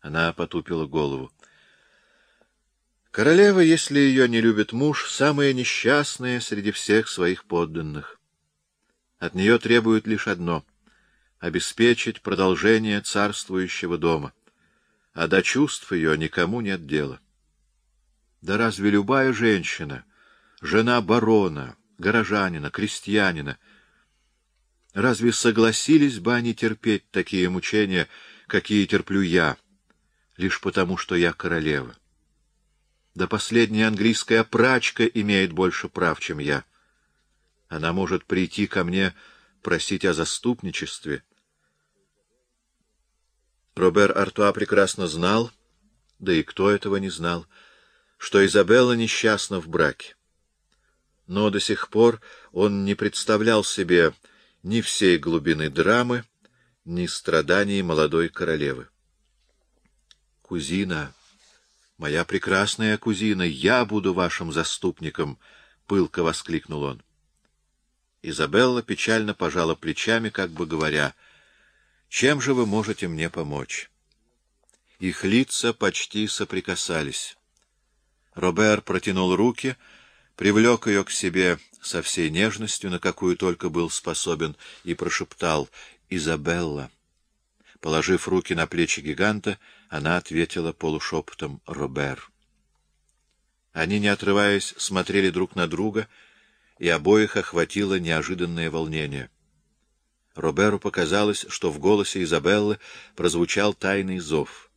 Она потупила голову. Королева, если ее не любит муж, самая несчастная среди всех своих подданных. От нее требуют лишь одно — обеспечить продолжение царствующего дома, а до чувств ее никому нет дела. Да разве любая женщина, жена барона, горожанина, крестьянина, разве согласились бы они терпеть такие мучения, какие терплю я, лишь потому, что я королева? Да последняя английская прачка имеет больше прав, чем я. Она может прийти ко мне просить о заступничестве. Робер Артуа прекрасно знал, да и кто этого не знал, что Изабелла несчастна в браке. Но до сих пор он не представлял себе ни всей глубины драмы, ни страданий молодой королевы. «Кузина!» «Моя прекрасная кузина, я буду вашим заступником!» — пылко воскликнул он. Изабелла печально пожала плечами, как бы говоря, «Чем же вы можете мне помочь?» Их лица почти соприкасались. Робер протянул руки, привлек ее к себе со всей нежностью, на какую только был способен, и прошептал «Изабелла». Положив руки на плечи гиганта, она ответила полушепотом «Робер». Они, не отрываясь, смотрели друг на друга, и обоих охватило неожиданное волнение. Роберу показалось, что в голосе Изабеллы прозвучал тайный зов.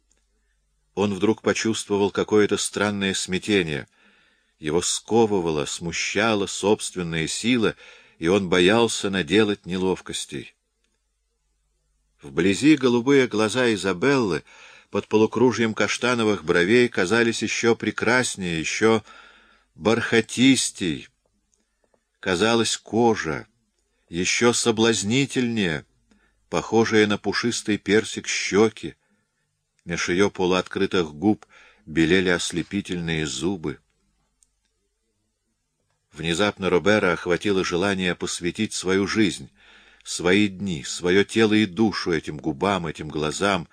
Он вдруг почувствовал какое-то странное смятение. Его сковывала, смущала собственная сила, и он боялся наделать неловкостей. Вблизи голубые глаза Изабеллы под полукружьем каштановых бровей казались еще прекраснее, еще бархатистей. Казалась кожа, еще соблазнительнее, похожая на пушистый персик щеки. Меж ее полуоткрытых губ белели ослепительные зубы. Внезапно Робера охватило желание посвятить свою жизнь — свои дни, свое тело и душу этим губам, этим глазам,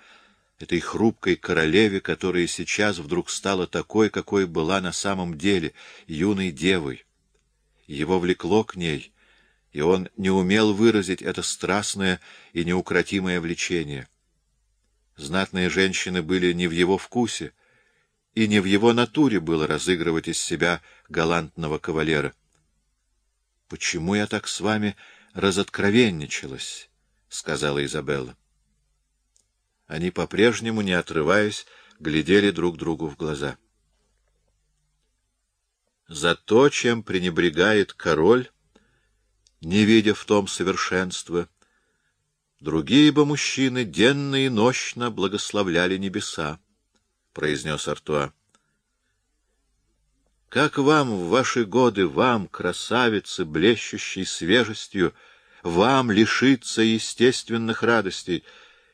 этой хрупкой королеве, которая сейчас вдруг стала такой, какой была на самом деле, юной девой. Его влекло к ней, и он не умел выразить это страстное и неукротимое влечение. Знатные женщины были не в его вкусе, и не в его натуре было разыгрывать из себя галантного кавалера. «Почему я так с вами разоткровенничалась», — сказала Изабелла. Они по-прежнему, не отрываясь, глядели друг другу в глаза. За то, чем пренебрегает король, не видя в том совершенства, другие бы мужчины денно и нощно благословляли небеса, — произнес Артуа. Как вам в ваши годы, вам, красавицы, блещущей свежестью, вам лишиться естественных радостей?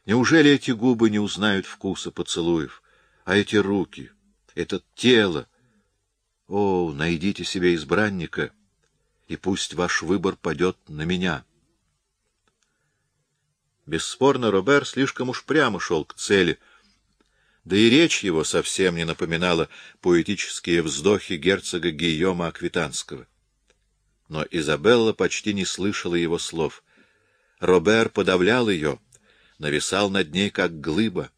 Неужели эти губы не узнают вкуса поцелуев? А эти руки, это тело? О, найдите себе избранника, и пусть ваш выбор падет на меня. Бесспорно, Робер слишком уж прямо шел к цели — да и речь его совсем не напоминала поэтические вздохи герцога Гийома Аквитанского. Но Изабелла почти не слышала его слов. Робер подавлял ее, нависал над ней, как глыба.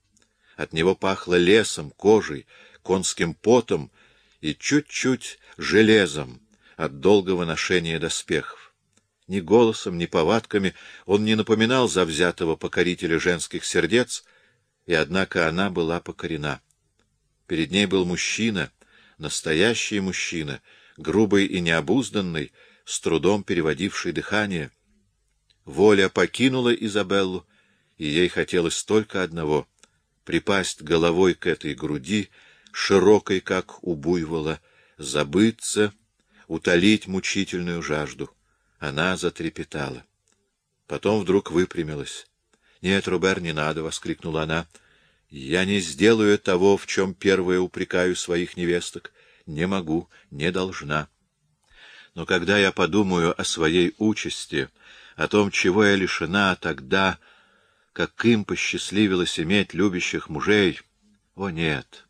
От него пахло лесом, кожей, конским потом и чуть-чуть железом от долгого ношения доспехов. Ни голосом, ни повадками он не напоминал завзятого покорителя женских сердец — и однако она была покорена. Перед ней был мужчина, настоящий мужчина, грубый и необузданный, с трудом переводивший дыхание. Воля покинула Изабеллу, и ей хотелось только одного — припасть головой к этой груди, широкой, как у буйвола, забыться, утолить мучительную жажду. Она затрепетала. Потом вдруг выпрямилась. — Нет, Рубер, не надо! — воскликнула она. — Я не сделаю того, в чем первое упрекаю своих невесток. Не могу, не должна. Но когда я подумаю о своей участи, о том, чего я лишена, тогда, как им посчастливилось иметь любящих мужей, О, нет!